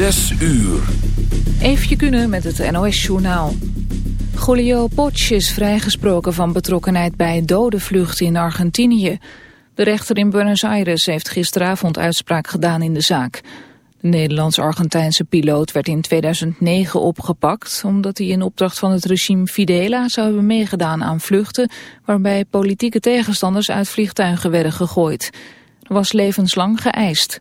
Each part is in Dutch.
Zes uur. Eefje kunnen met het NOS-journaal. Julio Potsch is vrijgesproken van betrokkenheid bij dode vluchten in Argentinië. De rechter in Buenos Aires heeft gisteravond uitspraak gedaan in de zaak. De Nederlands-Argentijnse piloot werd in 2009 opgepakt... omdat hij in opdracht van het regime Fidela zou hebben meegedaan aan vluchten... waarbij politieke tegenstanders uit vliegtuigen werden gegooid. Er was levenslang geëist...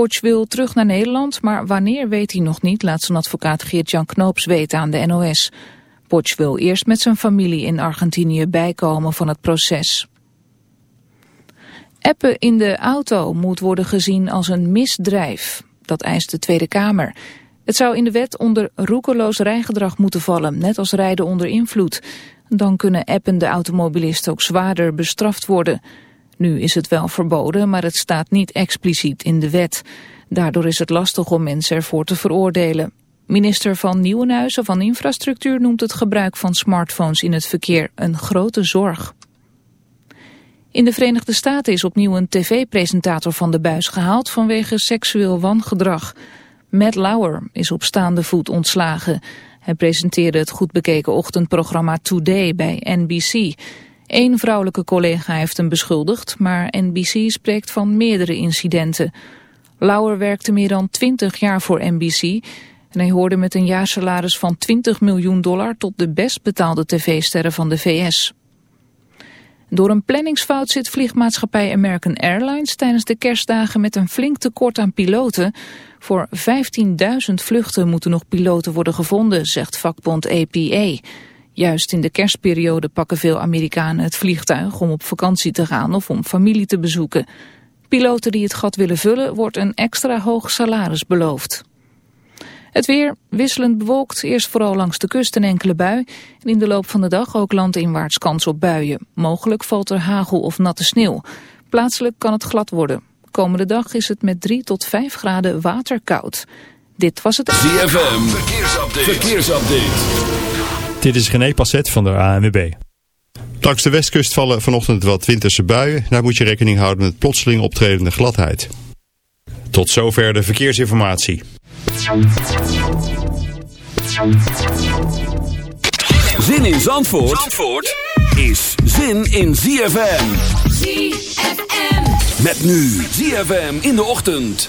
Potsch wil terug naar Nederland, maar wanneer weet hij nog niet, laat zijn advocaat Geert-Jan Knoops weten aan de NOS. Potsch wil eerst met zijn familie in Argentinië bijkomen van het proces. Appen in de auto moet worden gezien als een misdrijf. Dat eist de Tweede Kamer. Het zou in de wet onder roekeloos rijgedrag moeten vallen, net als rijden onder invloed. Dan kunnen appende automobilisten ook zwaarder bestraft worden. Nu is het wel verboden, maar het staat niet expliciet in de wet. Daardoor is het lastig om mensen ervoor te veroordelen. Minister van Nieuwenhuizen van Infrastructuur noemt het gebruik van smartphones in het verkeer een grote zorg. In de Verenigde Staten is opnieuw een tv-presentator van de buis gehaald vanwege seksueel wangedrag. Matt Lauer is op staande voet ontslagen. Hij presenteerde het goed bekeken ochtendprogramma Today bij NBC. Eén vrouwelijke collega heeft hem beschuldigd, maar NBC spreekt van meerdere incidenten. Lauer werkte meer dan 20 jaar voor NBC en hij hoorde met een jaarsalaris van 20 miljoen dollar tot de best betaalde tv-sterren van de VS. Door een planningsfout zit vliegmaatschappij American Airlines tijdens de kerstdagen met een flink tekort aan piloten. Voor 15.000 vluchten moeten nog piloten worden gevonden, zegt vakbond APA. Juist in de kerstperiode pakken veel Amerikanen het vliegtuig om op vakantie te gaan of om familie te bezoeken. Piloten die het gat willen vullen wordt een extra hoog salaris beloofd. Het weer wisselend bewolkt, eerst vooral langs de kust een enkele bui. En in de loop van de dag ook landinwaarts kans op buien. Mogelijk valt er hagel of natte sneeuw. Plaatselijk kan het glad worden. Komende dag is het met 3 tot 5 graden waterkoud. Dit was het... ZFM, verkeersupdate. verkeersupdate. Dit is René Passet van de ANWB. Langs de westkust vallen vanochtend wat winterse buien. Daar moet je rekening houden met plotseling optredende gladheid. Tot zover de verkeersinformatie. Zin in Zandvoort, Zandvoort is zin in ZFM. ZFM. Met nu ZFM in de ochtend.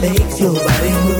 Makes your body move.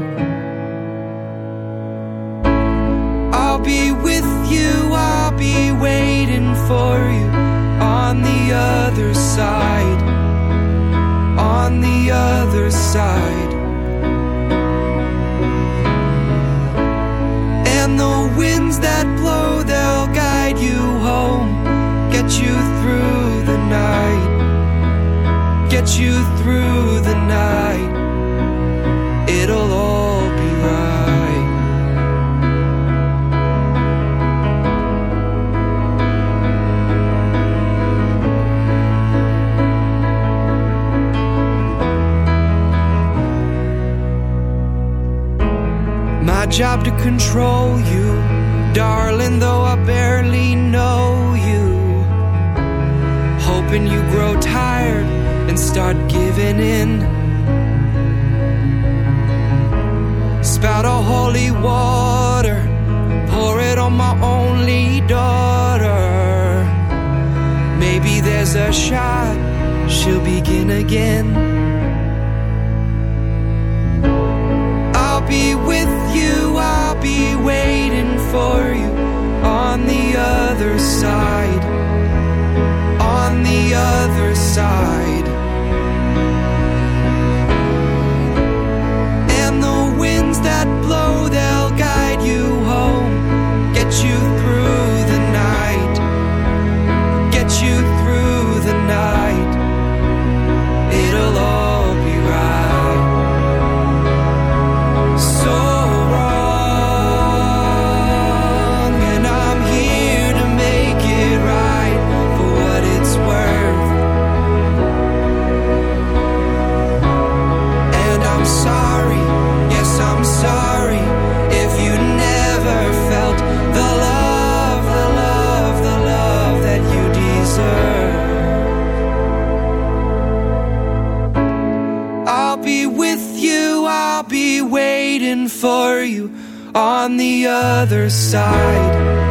side, on the other side. and you grow tired and start giving in. Spout a holy water, pour it on my only daughter. Maybe there's a shot, she'll begin again. I'll be with you, I'll be waiting for you on the other side the other side. the other side.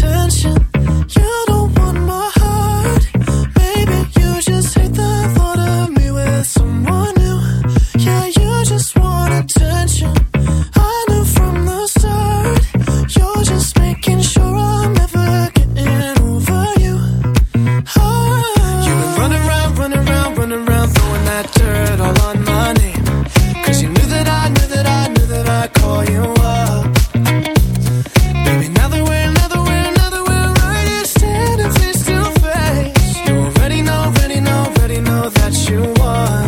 know that you want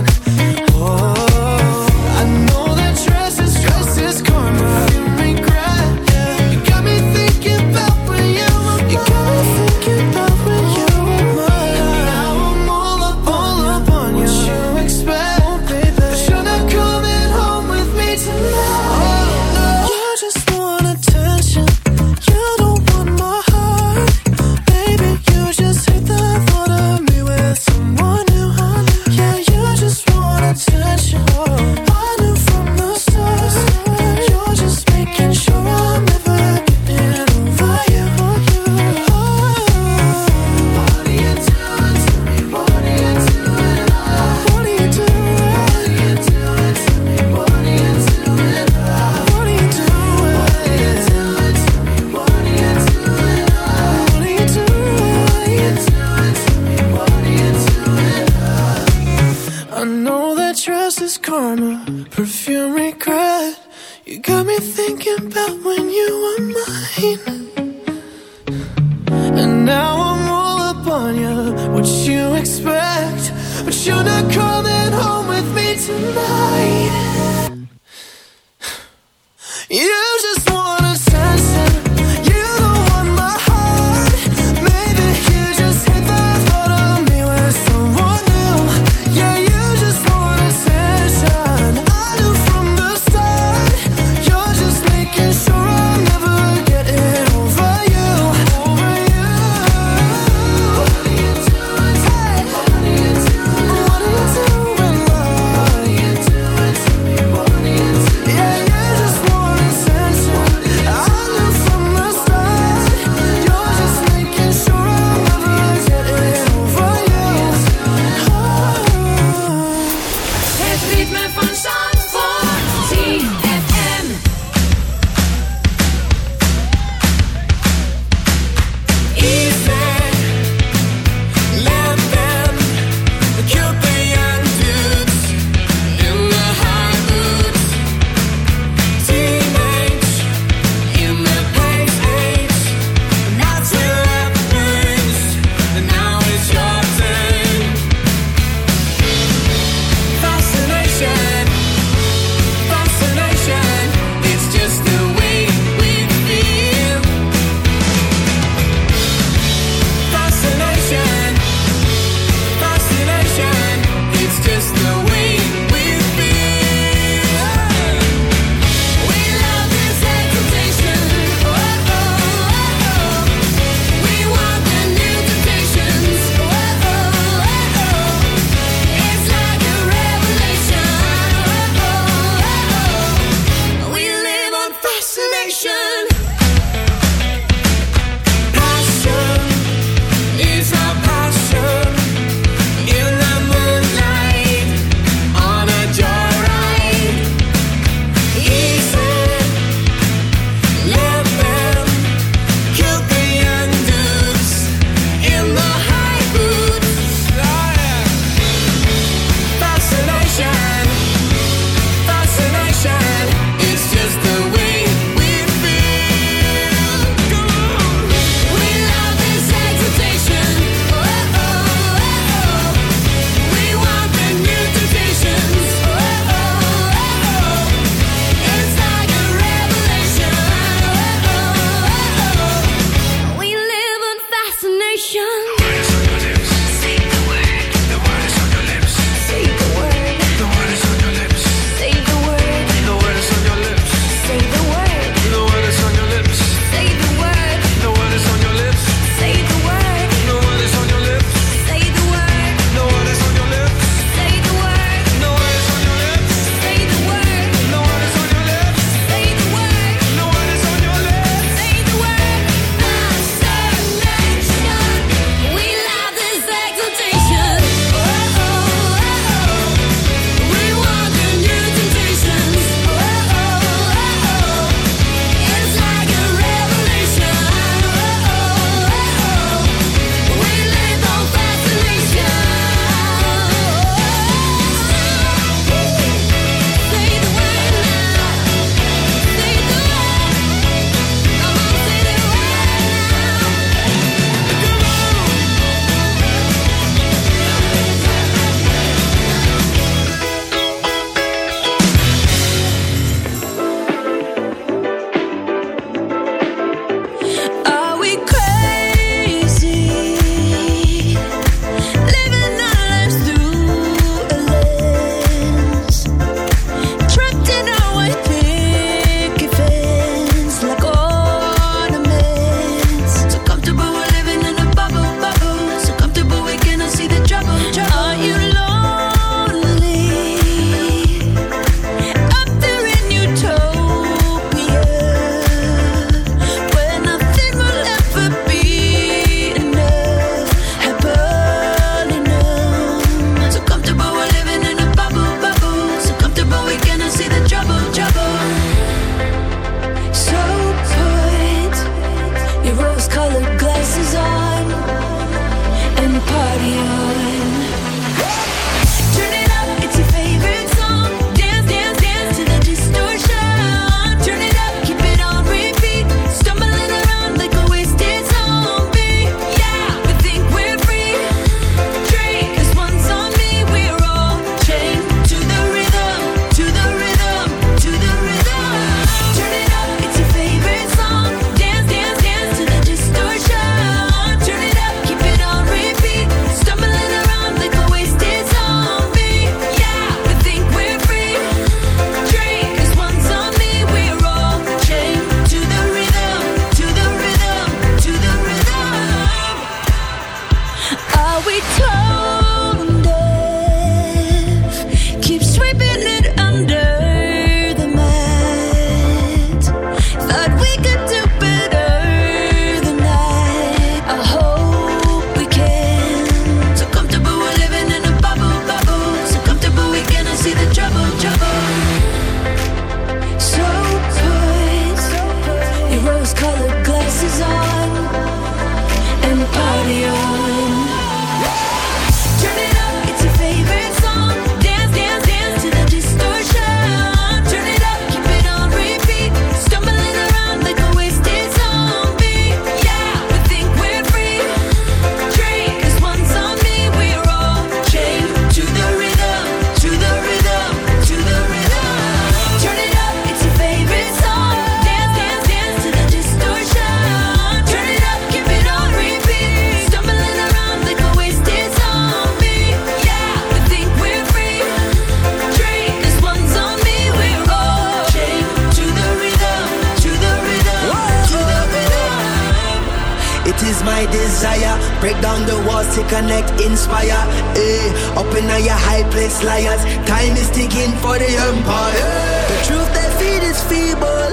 Break down the walls to connect, inspire. Eh, up in your high place, liars. Time is ticking for the empire. The truth they feed is feeble,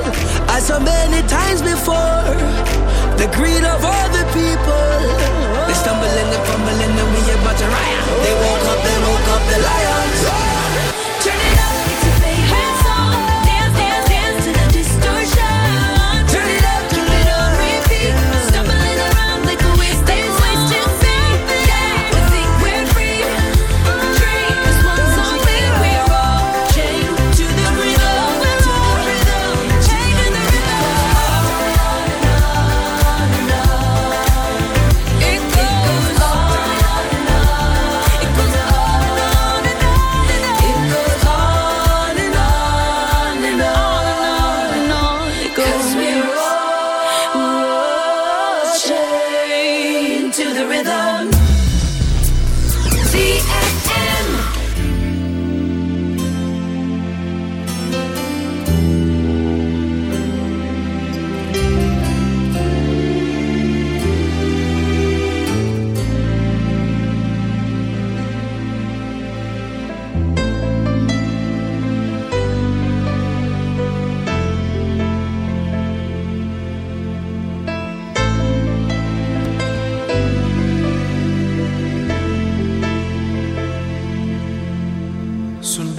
as so many times before. The greed of other people.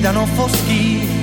gridano foschi.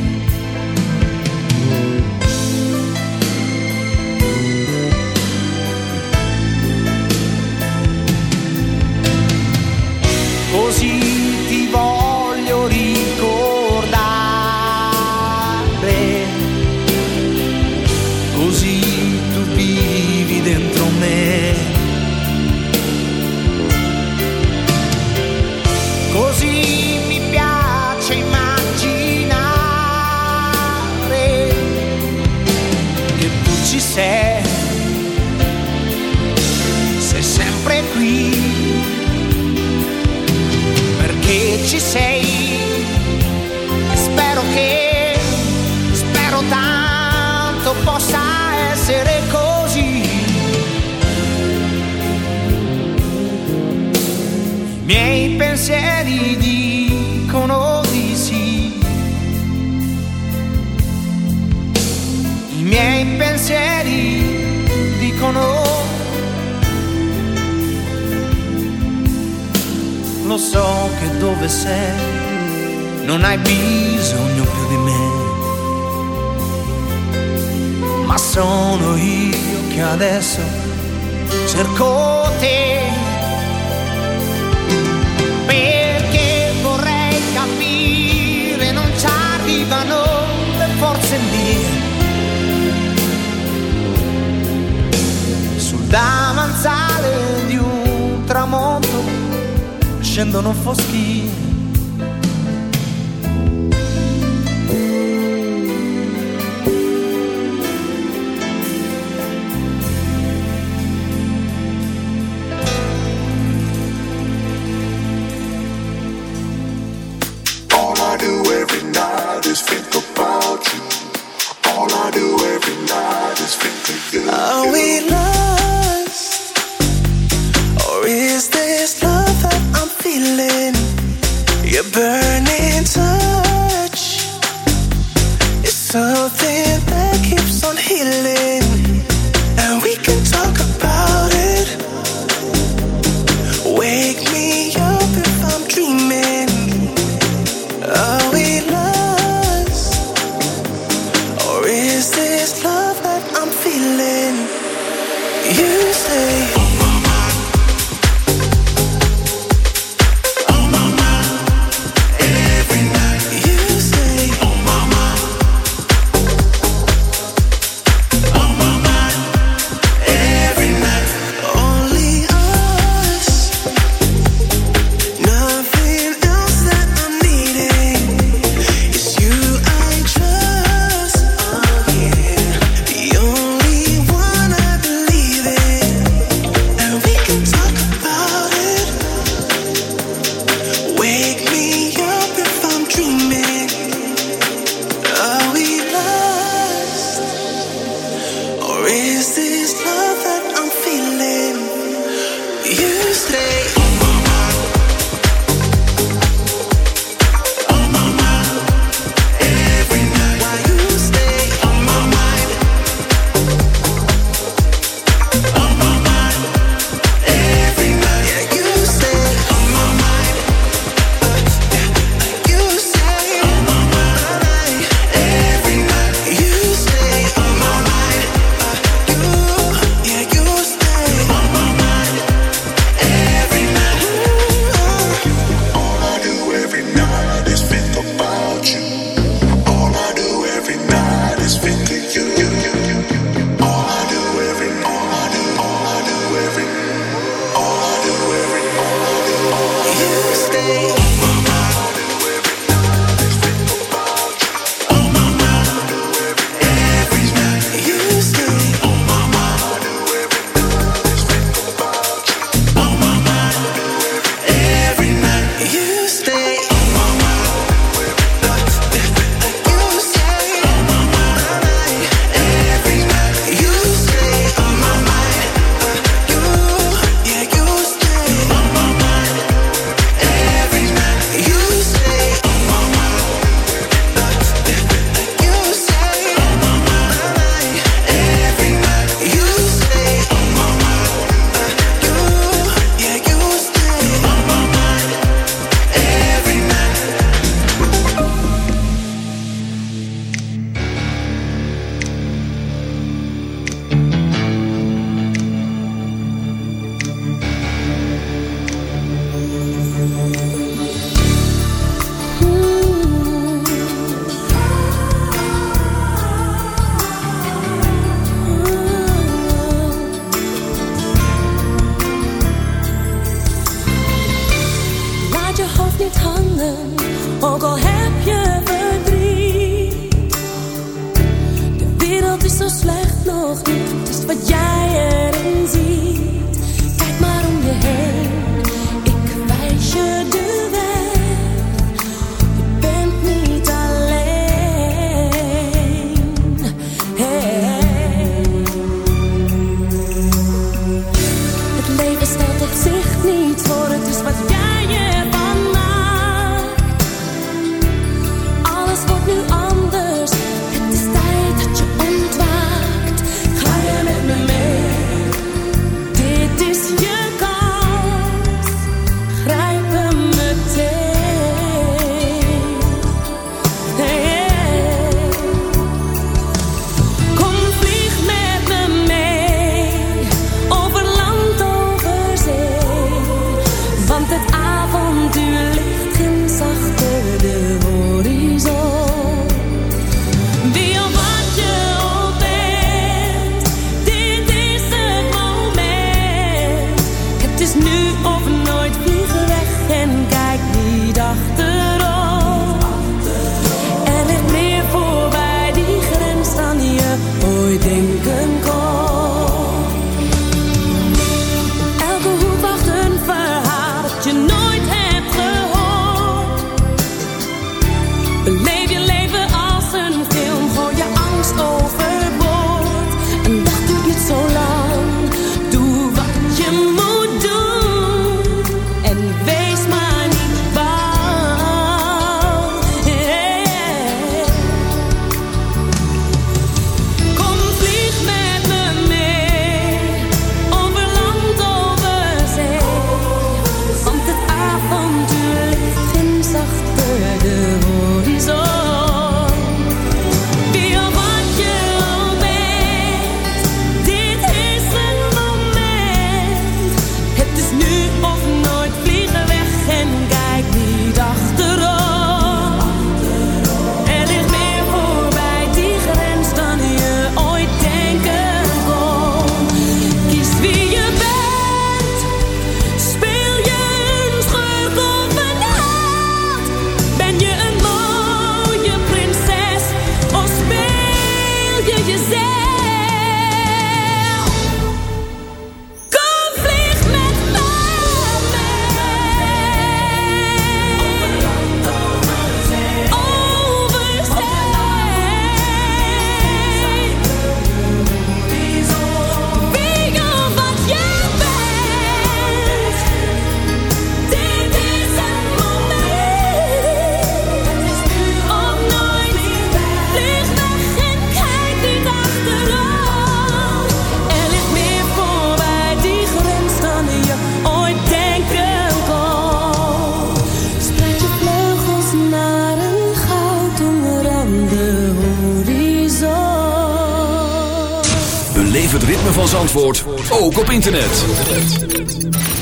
Ook op internet.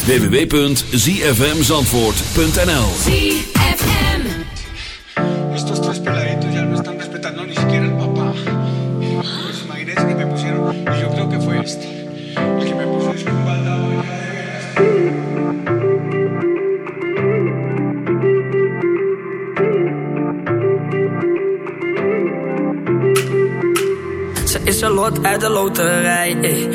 www.zfmzandvoort.nl Estos tres peladitos ya no están respetando ni siquiera al papá. Pues imagínense que me pusieron, y yo creo que fue este, el que me puso es un baldado. Ze is een lot uit de loterij. ey.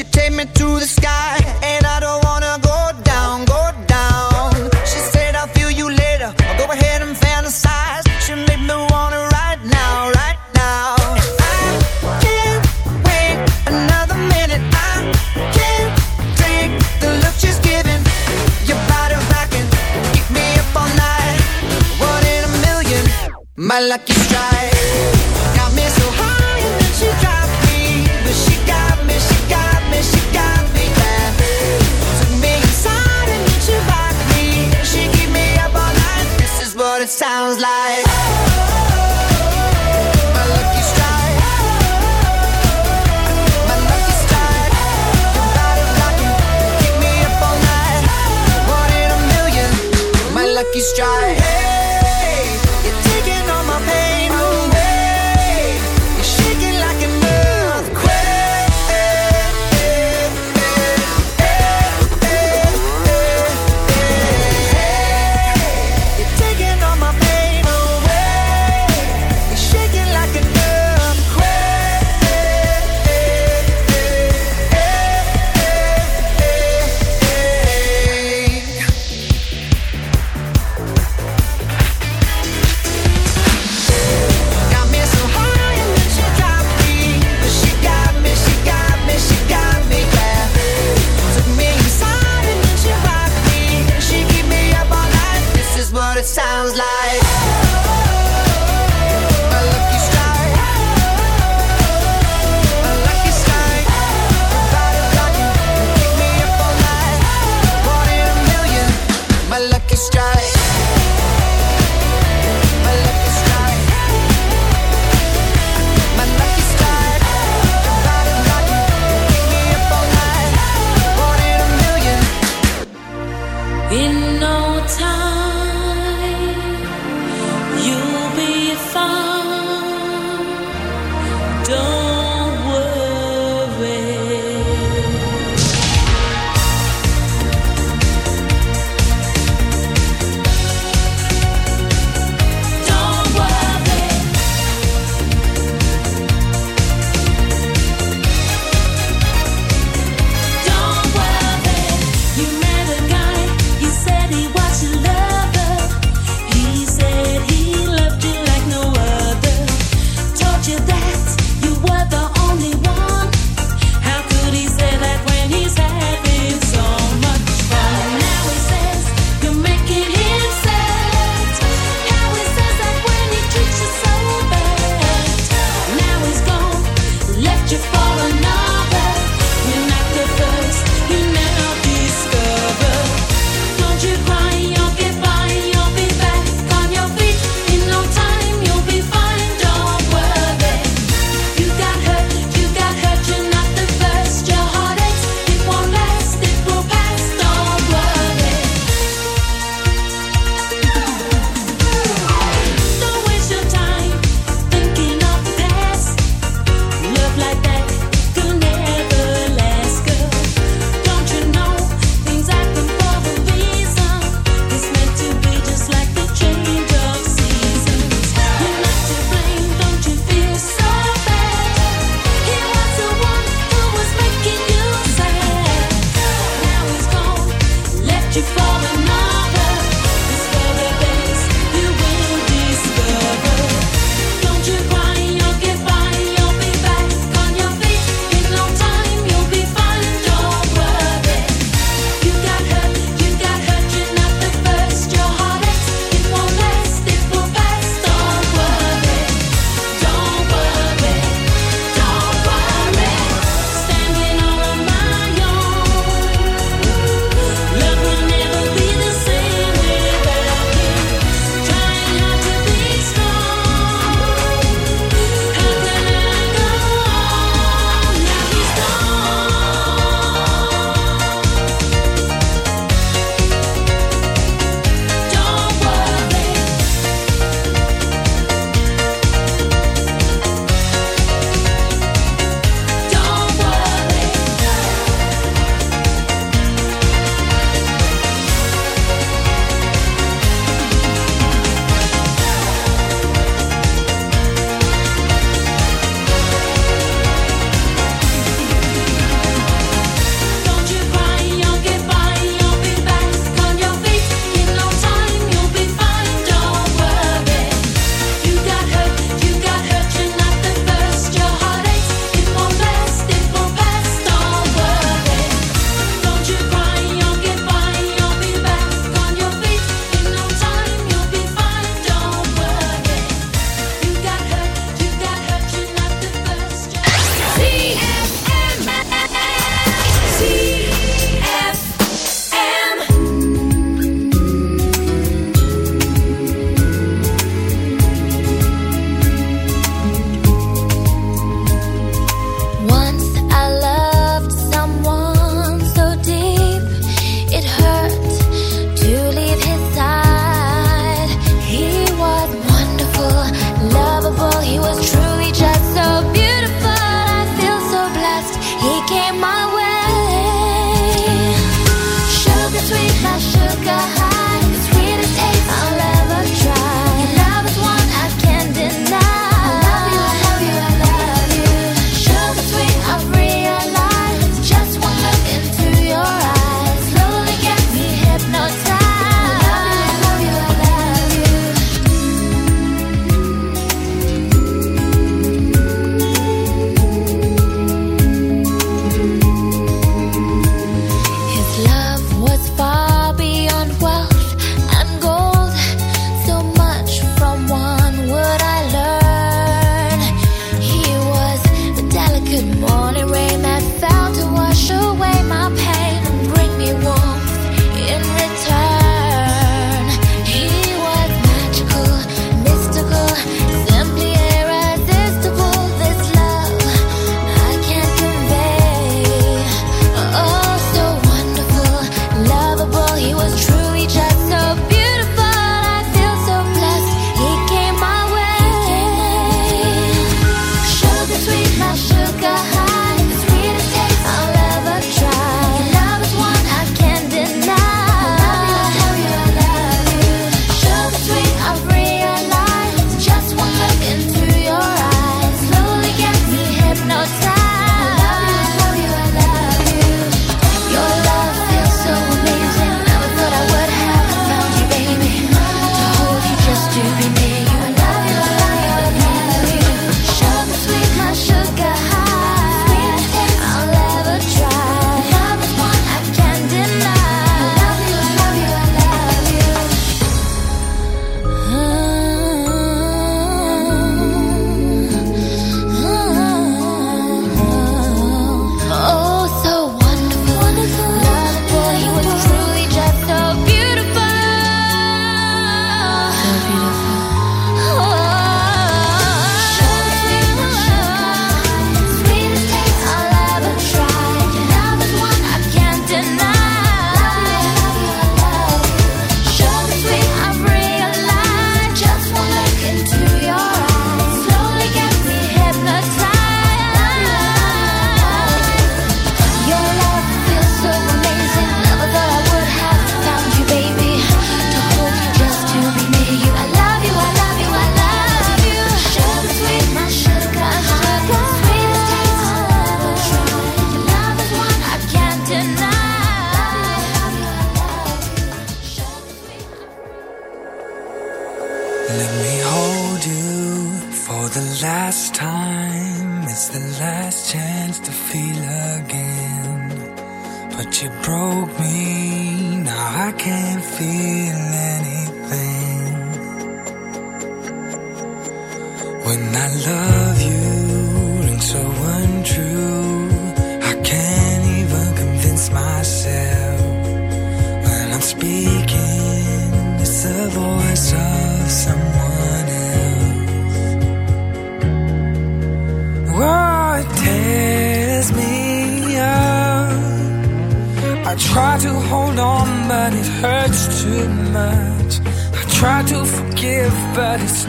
she take me to the sky,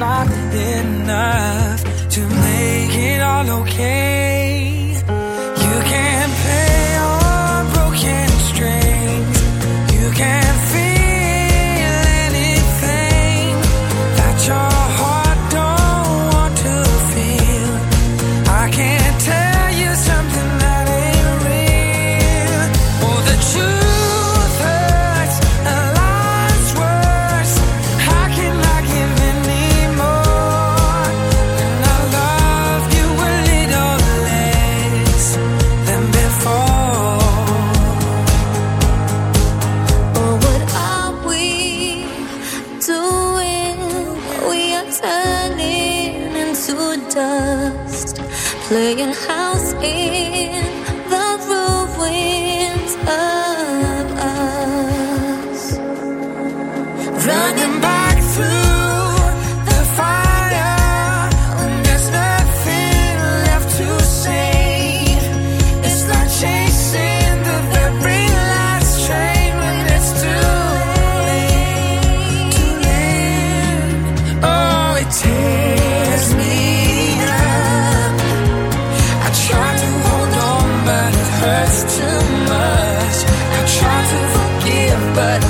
not enough to make it all okay.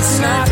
It's not